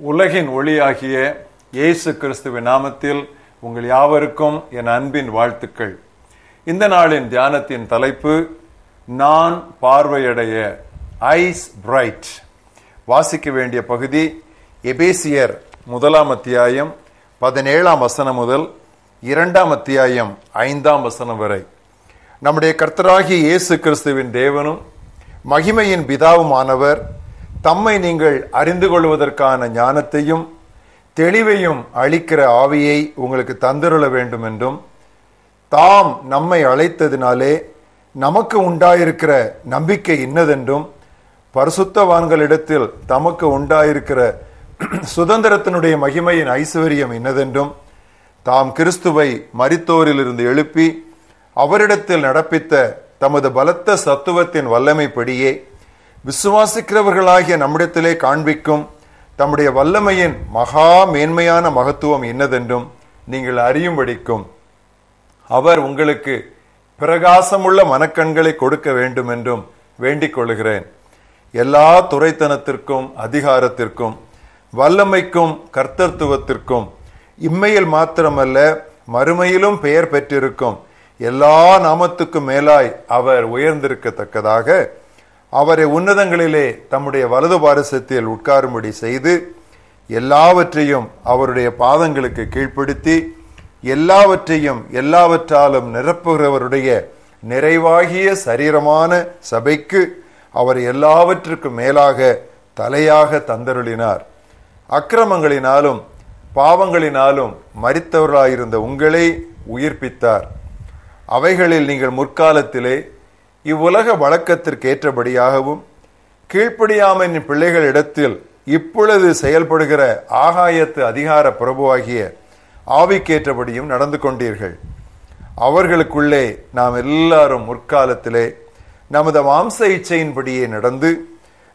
உலகின் ஒளியாகிய இயேசு கிறிஸ்துவின் நாமத்தில் உங்கள் யாவருக்கும் என் அன்பின் வாழ்த்துக்கள். இந்த நாளின் தியானத்தின் தலைப்பு நான் பார்வையடைய ஐஸ் பிரைட் வாசிக்க வேண்டிய பகுதி எபேசியர் முதலாம் அத்தியாயம் பதினேழாம் வசனம் முதல் இரண்டாம் அத்தியாயம் ஐந்தாம் வசனம் வரை. நம்முடைய கர்த்தராகிய இயேசு கிறிஸ்துவின் தேவனும் மகிமையின் பிதாவுமானவர் தம்மை நீங்கள் அறிந்து கொள்வதற்கான ஞானத்தையும் தெளிவையும் அளிக்கிற ஆவியை உங்களுக்கு தந்திருள வேண்டும் என்றும் தாம் நம்மை அழைத்ததினாலே நமக்கு உண்டாயிருக்கிற நம்பிக்கை இன்னதென்றும் பரிசுத்தவான்களிடத்தில் தமக்கு உண்டாயிருக்கிற சுதந்திரத்தினுடைய மகிமையின் ஐஸ்வர்யம் இன்னதென்றும் தாம் கிறிஸ்துவை மரித்தோரிலிருந்து எழுப்பி அவரிடத்தில் நடப்பித்த தமது பலத்த சத்துவத்தின் வல்லமைப்படியே விசுவாசிக்கிறவர்களாகிய நம்மிடத்திலே காண்பிக்கும் தம்முடைய வல்லமையின் மகா மேன்மையான மகத்துவம் என்னதென்றும் நீங்கள் அறியும்படிக்கும். அவர் உங்களுக்கு பிரகாசமுள்ள மனக்கண்களை கொடுக்க வேண்டும் என்றும் வேண்டிக் கொள்கிறேன். எல்லா துறைத்தனத்திற்கும் அதிகாரத்திற்கும் வல்லமைக்கும் கர்த்தத்துவத்திற்கும் இம்மையில் மாத்திரமல்ல மறுமையிலும் பெயர் பெற்றிருக்கும் எல்லா நாமத்துக்கும் மேலாய் அவர் உயர்ந்திருக்கத்தக்கதாக அவரை உன்னதங்களிலே தம்முடைய வலது பாரசத்தில் உட்காரும்படி செய்து எல்லாவற்றையும் அவருடைய பாதங்களுக்கு கீழ்ப்படுத்தி எல்லாவற்றையும் எல்லாவற்றாலும் நிரப்புகிறவருடைய நிறைவாகிய சரீரமான சபைக்கு அவர் எல்லாவற்றுக்கும் மேலாக தலையாக தந்தருளினார். அக்கிரமங்களினாலும் பாவங்களினாலும் மறித்தவர்களாயிருந்த உங்களை உயிர்ப்பித்தார். அவைகளில் நீங்கள் முற்காலத்திலே இவ்வுலக வழக்கத்திற்கு ஏற்றபடியாகவும் கீழ்ப்படியாமையின் பிள்ளைகளிடத்தில் இப்பொழுது செயல்படுகிற ஆகாயத்து அதிகார பிரபுவாகிய ஆவிக்கேற்றபடியும் நடந்து கொண்டீர்கள். அவர்களுக்குள்ளே நாம் எல்லாரும் முற்காலத்திலே நமது மாம்ச இச்சையின்படியே நடந்து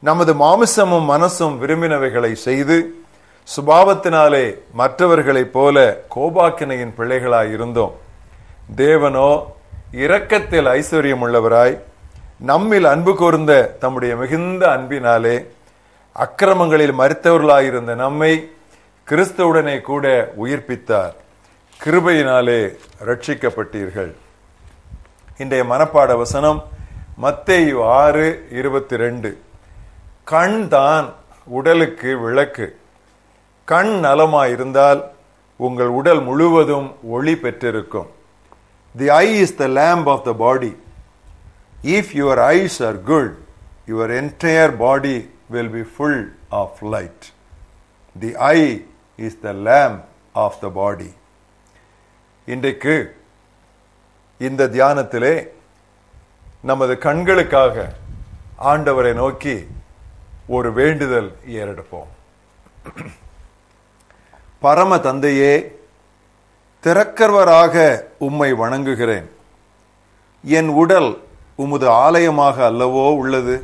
நமது மாமிசமும் மனசும் விரும்பினவைகளை செய்து சுபாவத்தினாலே மற்றவர்களைப் போல கோபாக்கினையின் பிள்ளைகளாயிருந்தோம். தேவனோ இரக்கத்தில் ஐஸ்வர்யம் உள்ளவராய் நம்மில் அன்பு கூர்ந்த தம்முடைய மிகுந்த அன்பினாலே அக்கிரமங்களில் மறித்தவர்களாயிருந்த நம்மை கிறிஸ்துவுடனே கூட உயிர்ப்பித்தார். கிருபையினாலே ரட்சிக்கப்பட்டீர்கள். இன்றைய மனப்பாட வசனம் மத்தேயு ஆறு இருபத்தி ரெண்டு கண் தான் உடலுக்கு விளக்கு. கண் நலமாயிருந்தால் உங்கள் உடல் முழுவதும் ஒளி பெற்றிருக்கும். The eye is the lamp of the body if your eyes are good your entire body will be full of light the eye is the lamp of the body இன்றைக்கு இந்த தியானத்திலே நமது கண்களுக்காக ஆண்டவரை நோக்கி ஒரு வேண்டுதல் ஏறெடுப்போம். பரம தந்தையே திறக்கர்வராக உம்மை வணங்குகிறேன். என் உடல் உமது ஆலயமாக அல்லவோ உள்ளது.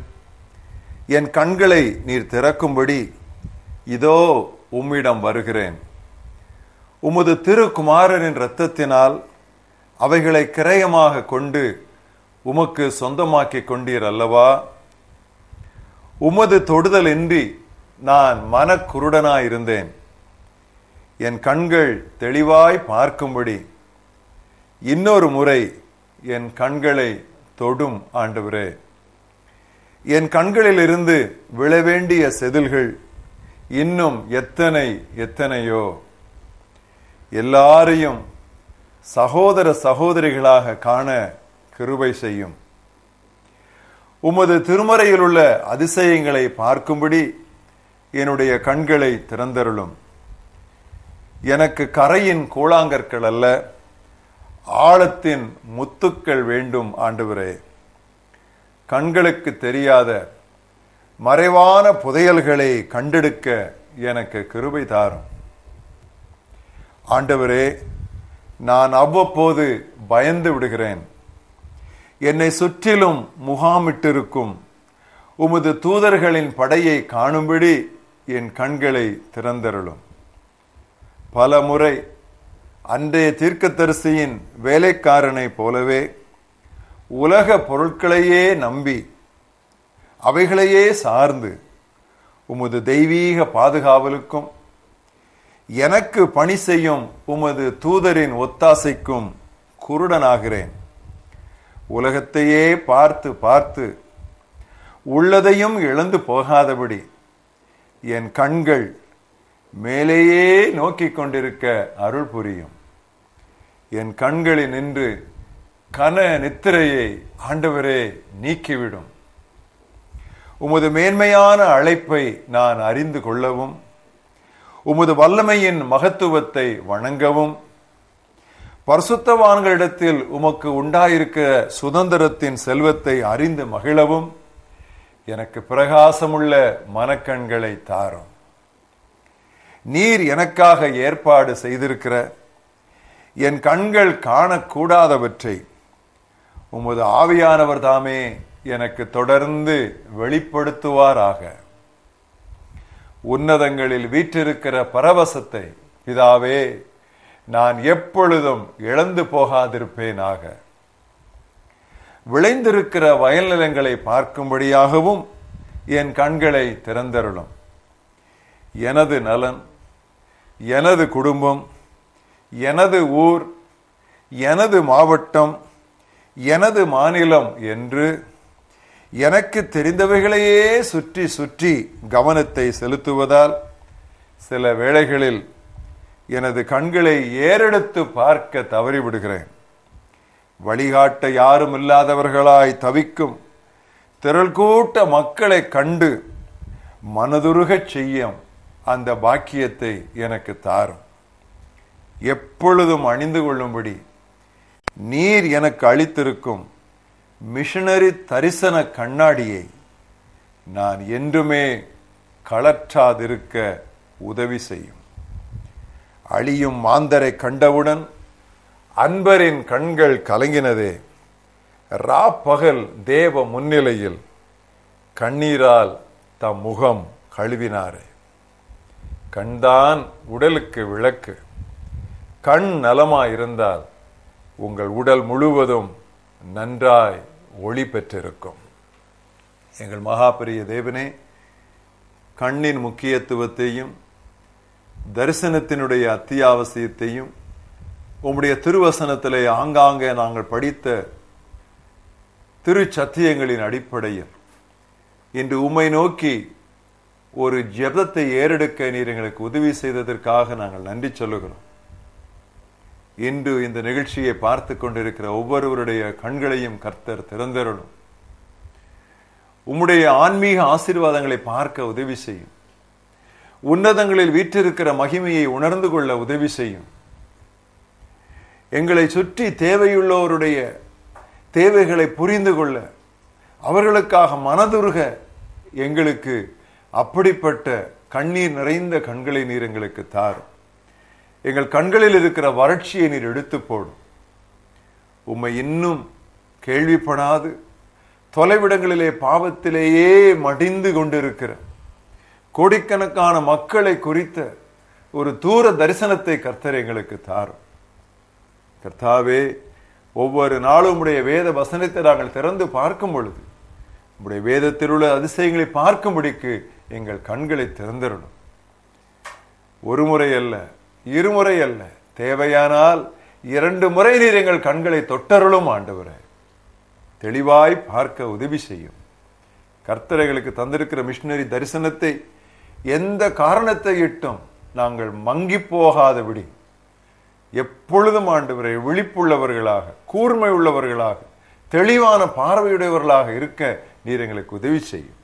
என் கண்களை நீர் திறக்கும்படி இதோ உம்மிடம் வருகிறேன். உமது திருக்குமாரனின் இரத்தத்தினால் அவைகளை கிரயமாக கொண்டு உமக்கு சொந்தமாக்கிக் கொண்டீர் அல்லவா? உமது தொடுதலின்றி நான் மனக்குருடனாயிருந்தேன். என் கண்கள் தெளிவாய் பார்க்கும்படி. இன்னொரு முறை என் கண்களை தொடும் ஆண்டவரே. என் கண்களிலிருந்து விழவேண்டிய செதில்கள் இன்னும் எத்தனை எத்தனையோ. எல்லாரையும் சகோதர சகோதரிகளாக காண கிருபை செய்யும். உமது திருமறையில் உள்ள அதிசயங்களை பார்க்கும்படி என்னுடைய கண்களை திறந்தருளும். எனக்கு கரையின் கூழாங்கற்கள் அல்ல ஆழத்தின் முத்துக்கள் வேண்டும் ஆண்டவரே. கண்களுக்கு தெரியாத மறைவான புதையல்களை கண்டெடுக்க எனக்கு கிருபை தாரும். ஆண்டவரே நான் அவ்வப்போது பயந்து விடுகிறேன். என்னை சுற்றிலும் முகாமிட்டிருக்கும் உமது தூதர்களின் படையை காணும்படி என் கண்களை திறந்தருளும். பல முறை அன்றைய தீர்க்கதரிசியின் வேலைக்காரனை போலவே உலக பொருட்களையே நம்பி அவைகளையே சார்ந்து உமது தெய்வீக பாதுகாவலுக்கும் எனக்கு பணி செய்யும் உமது தூதரின் ஒத்தாசைக்கும் குருடனாகிறேன். உலகத்தையே பார்த்து பார்த்து உள்ளதையும் இழந்து போகாதபடி என் கண்கள் மேலேயே நோக்கி கொண்டிருக்க அருள் புரியும். என் கண்களில் நின்று கன நித்திரையை ஆண்டவரே நீக்கிவிடும். உமது மேன்மையான அழைப்பை நான் அறிந்து கொள்ளவும் உமது வல்லமையின் மகத்துவத்தை வணங்கவும் பரிசுத்தவான்களிடத்தில் உமக்கு உண்டாயிருக்கிற சுதந்திரத்தின் செல்வத்தை அறிந்து மகிழவும் எனக்கு பிரகாசமுள்ள மனக்கண்களை தாரும். நீர் எனக்காக ஏற்பாடு செய்திருக்கிற என் கண்கள் காணக்கூடாதவற்றை உமது ஆவியானவர் தாமே எனக்கு தொடர்ந்து வெளிப்படுத்துவாராக. உன்னதங்களில் வீற்றிருக்கிற பரவசத்தை பிதாவே நான் எப்பொழுதும் இழந்து போகாதிருப்பேனாக. விளைந்திருக்கிற வயல் நிலங்களை பார்க்கும்படியாகவும் என் கண்களை திறந்தருளும். எனது நலன் எனது குடும்பம் எனது ஊர் எனது மாவட்டம் எனது மாநிலம் என்று எனக்கு தெரிந்தவைகளையே சுற்றி சுற்றி கவனத்தை செலுத்துவதால் சில வேளைகளில் எனது கண்களை ஏறெடுத்து பார்க்க தவறிவிடுகிறேன். வழிகாட்ட யாரும் இல்லாதவர்களாய் தவிக்கும் திரள் கூட்ட மக்களை கண்டு மனதுருகச் செய்யும் அந்த பாக்கியத்தை எனக்கு தாரும். எப்பொழுதும் அணிந்து கொள்ளும்படி நீர் எனக்கு அளித்திருக்கும் மிஷனரி தரிசன கண்ணாடியை நான் என்றுமே கலற்றாதிருக்க உதவி செய்யும். அழியும் மாந்தரை கண்டவுடன் அன்பரின் கண்கள் கலங்கினதே. ரா பகல் தேவ முன்னிலையில் கண்ணீரால் தம் முகம் கழுவினாரே. கண்தான் உடலுக்கு விளக்கு. கண் நலமாயிருந்தால் உங்கள் உடல் முழுவதும் நன்றாய் ஒளி பெற்றிருக்கும். எங்கள் மகாபெரிய தேவனே கண்ணின் முக்கியத்துவத்தையும் தரிசனத்தினுடைய அத்தியாவசியத்தையும் உம்முடைய திருவசனத்திலே ஆங்காங்கே நாங்கள் படித்த திருச்சத்தியங்களின் அடிப்படையில் இன்று உம்மை நோக்கி ஒரு ஜெபத்தை ஏறெடுக்க நீர் எங்களுக்கு உதவி செய்ததற்காக நாங்கள் நன்றி சொல்லுகிறோம். இன்று இந்த நிகழ்ச்சியை பார்த்து கொண்டிருக்கிற ஒவ்வொருவருடைய கண்களையும் கர்த்தர் திறந்தருளும் உம்முடைய ஆன்மீக ஆசீர்வாதங்களை பார்க்க உதவி செய்யும். உன்னதங்களில் வீற்றிருக்கிற மகிமையை உணர்ந்து கொள்ள உதவி செய்யும். எங்களை சுற்றி தேவையுள்ளவருடைய தேவைகளை புரிந்து கொள்ள அவர்களுக்காக மனதுருக எங்களுக்கு அப்படிப்பட்ட கண்ணீர் நிறைந்த கண்களை நீர் எங்களுக்கு தாரும் எங்கள் கண்களில் இருக்கிற வறட்சியை நீர் எடுத்து போடும். உம்மை இன்னும் கேள்விப்படாது. தொலைவிடங்களிலே பாவத்திலேயே மடிந்து கொண்டிருக்கிற கோடிக்கணக்கான மக்களை குறித்த ஒரு தூர தரிசனத்தை கர்த்தர் எங்களுக்கு தாரும். கர்த்தாவே ஒவ்வொரு நாளும் உடைய வேத வசனத்தை நாங்கள் திறந்து பார்க்கும் பொழுது உடைய வேதத்தில் உள்ள அதிசயங்களை பார்க்கும்படிக்கு எங்கள் கண்களை திறந்திடணும். ஒரு முறை அல்ல இருமுறை அல்ல. தேவையானால் இரண்டு முறை நீர் எங்கள் கண்களை தொட்டருளும் ஆண்டவரே. தெளிவாய் பார்க்க உதவி செய்யும். கர்த்தரைகளுக்கு தந்திருக்கிற மிஷினரி தரிசனத்தை எந்த காரணத்தை இட்டும் நாங்கள் மங்கி போகாதபடி எப்பொழுதும் ஆண்டவரை விழிப்புள்ளவர்களாக கூர்மை உள்ளவர்களாக தெளிவான பார்வையுடையவர்களாக இருக்க நீர் எங்களுக்கு உதவி செய்யும்.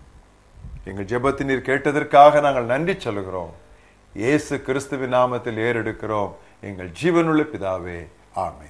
எங்கள் ஜெபத்தை நீர் கேட்டதற்காக நாங்கள் நன்றி சொல்கிறோம் இயேசு கிறிஸ்துவின் நாமத்தில் ஏறெடுக்கிறோம். எங்கள் ஜீவனுள்ள பிதாவே ஆமே